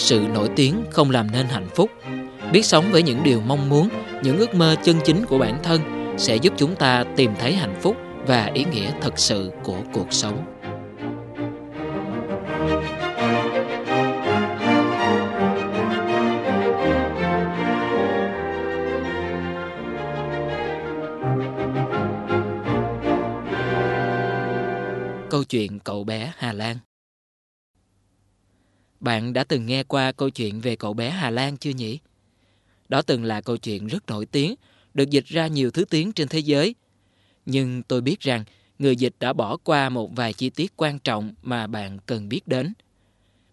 sự nổi tiếng không làm nên hạnh phúc. Biết sống với những điều mong muốn, những ước mơ chân chính của bản thân sẽ giúp chúng ta tìm thấy hạnh phúc và ý nghĩa thật sự của cuộc sống. Câu chuyện cậu bé Hà Lan bạn đã từng nghe qua câu chuyện về cậu bé Hà Lan chưa nhỉ? Đó từng là câu chuyện rất nổi tiếng, được dịch ra nhiều thứ tiếng trên thế giới. Nhưng tôi biết rằng người dịch đã bỏ qua một vài chi tiết quan trọng mà bạn cần biết đến.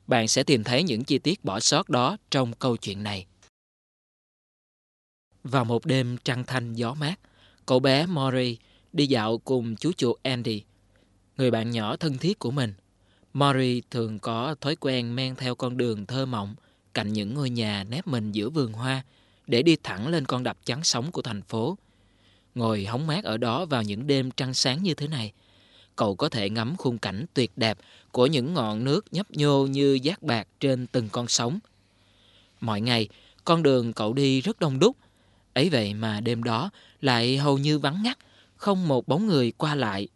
Bạn sẽ tìm thấy những chi tiết bỏ sót đó trong câu chuyện này. Vào một đêm trăng thanh gió mát, cậu bé Mori đi dạo cùng chú chuột Andy người bạn nhỏ thân thiết của mình. Mori thường có thói quen men theo con đường thơ mộng cạnh những ngôi nhà nép mình giữa vườn hoa để đi thẳng lên con đập trắng sóng của thành phố. Ngồi hóng mát ở đó vào những đêm trăng sáng như thế này, cậu có thể ngắm khung cảnh tuyệt đẹp của những ngọn nước nhấp nhô như giác bạc trên từng con sóng. Mọi ngày, con đường cậu đi rất đông đúc, ấy vậy mà đêm đó lại hầu như vắng ngắt, không một bóng người qua lại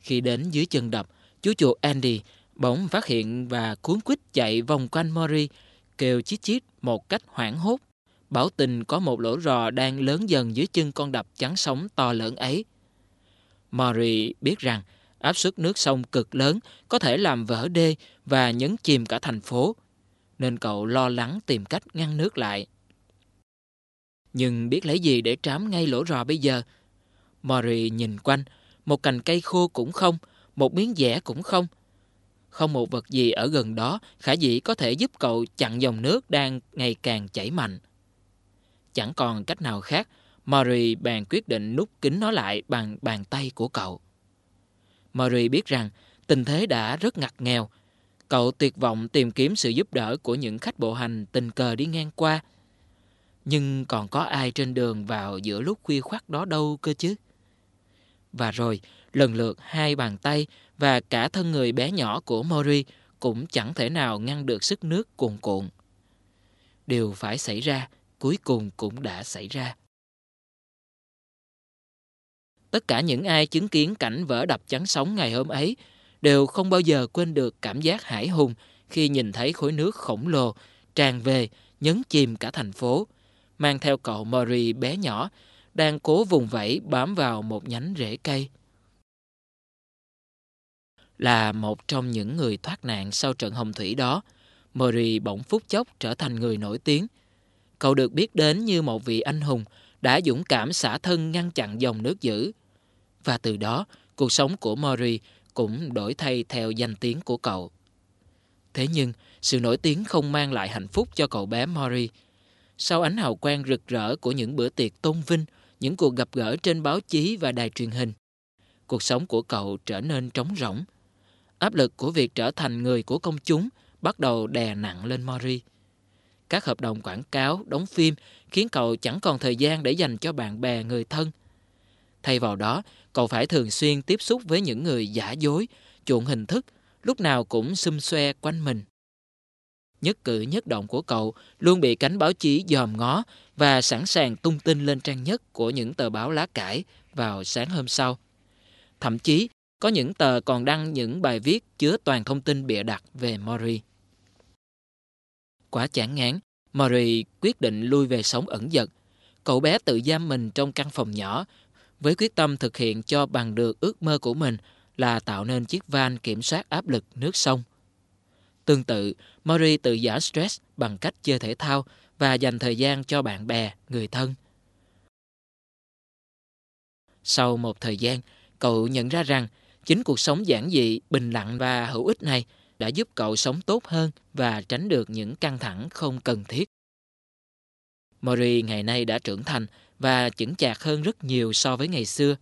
khi đến dưới chân đập, chú chuột Andy bỗng phát hiện và cuốn quýt chạy vòng quanh Mori, kêu chít chít một cách hoảng hốt. Bảo tình có một lỗ rò đang lớn dần dưới chân con đập trắng sóng to lớn ấy. Mori biết rằng áp suất nước sông cực lớn có thể làm vỡ đê và nhấn chìm cả thành phố, nên cậu lo lắng tìm cách ngăn nước lại. Nhưng biết lấy gì để trám ngay lỗ rò bây giờ? Mori nhìn quanh, một cành cây khô cũng không, một miếng dẻ cũng không. Không một vật gì ở gần đó khả dĩ có thể giúp cậu chặn dòng nước đang ngày càng chảy mạnh. Chẳng còn cách nào khác, Mary bèn quyết định nút kính nó lại bằng bàn tay của cậu. Mary biết rằng tình thế đã rất ngặt nghèo. Cậu tuyệt vọng tìm kiếm sự giúp đỡ của những khách bộ hành tình cờ đi ngang qua. Nhưng còn có ai trên đường vào giữa lúc khuya khoắt đó đâu cơ chứ? Và rồi, lần lượt hai bàn tay và cả thân người bé nhỏ của Mori cũng chẳng thể nào ngăn được sức nước cuồn cuộn. Điều phải xảy ra, cuối cùng cũng đã xảy ra. Tất cả những ai chứng kiến cảnh vỡ đập chắn sóng ngày hôm ấy đều không bao giờ quên được cảm giác hải hùng khi nhìn thấy khối nước khổng lồ tràn về nhấn chìm cả thành phố, mang theo cậu Mori bé nhỏ đang cố vùng vẫy bám vào một nhánh rễ cây. Là một trong những người thoát nạn sau trận hồng thủy đó, Murray bỗng phút chốc trở thành người nổi tiếng. Cậu được biết đến như một vị anh hùng đã dũng cảm xả thân ngăn chặn dòng nước dữ. Và từ đó, cuộc sống của Murray cũng đổi thay theo danh tiếng của cậu. Thế nhưng, sự nổi tiếng không mang lại hạnh phúc cho cậu bé Murray. Sau ánh hào quang rực rỡ của những bữa tiệc tôn vinh, những cuộc gặp gỡ trên báo chí và đài truyền hình. Cuộc sống của cậu trở nên trống rỗng. Áp lực của việc trở thành người của công chúng bắt đầu đè nặng lên Mori. Các hợp đồng quảng cáo, đóng phim khiến cậu chẳng còn thời gian để dành cho bạn bè, người thân. Thay vào đó, cậu phải thường xuyên tiếp xúc với những người giả dối, chuộng hình thức, lúc nào cũng xum xoe quanh mình. Nhất cử nhất động của cậu luôn bị cánh báo chí dòm ngó và sẵn sàng tung tin lên trang nhất của những tờ báo lá cải vào sáng hôm sau. Thậm chí, có những tờ còn đăng những bài viết chứa toàn thông tin bịa đặt về Mori. Quá chán ngán, Mori quyết định lui về sống ẩn dật. Cậu bé tự giam mình trong căn phòng nhỏ với quyết tâm thực hiện cho bằng được ước mơ của mình là tạo nên chiếc van kiểm soát áp lực nước sông. Tương tự, Mori tự giả stress bằng cách chơi thể thao và dành thời gian cho bạn bè, người thân. Sau một thời gian, cậu nhận ra rằng chính cuộc sống giản dị, bình lặng và hữu ích này đã giúp cậu sống tốt hơn và tránh được những căng thẳng không cần thiết. Mori ngày nay đã trưởng thành và chững chạc hơn rất nhiều so với ngày xưa.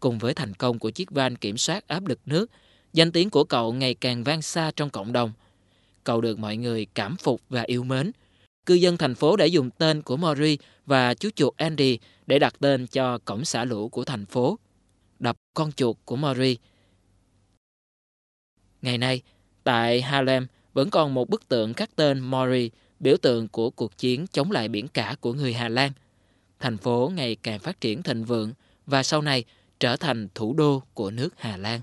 Cùng với thành công của chiếc van kiểm soát áp lực nước, danh tiếng của cậu ngày càng vang xa trong cộng đồng. Cậu được mọi người cảm phục và yêu mến – cư dân thành phố đã dùng tên của Mori và chú chuột Andy để đặt tên cho cổng xả lũ của thành phố. Đập con chuột của Mori. Ngày nay, tại Harlem, vẫn còn một bức tượng khắc tên Mori, biểu tượng của cuộc chiến chống lại biển cả của người Hà Lan. Thành phố ngày càng phát triển thịnh vượng và sau này trở thành thủ đô của nước Hà Lan.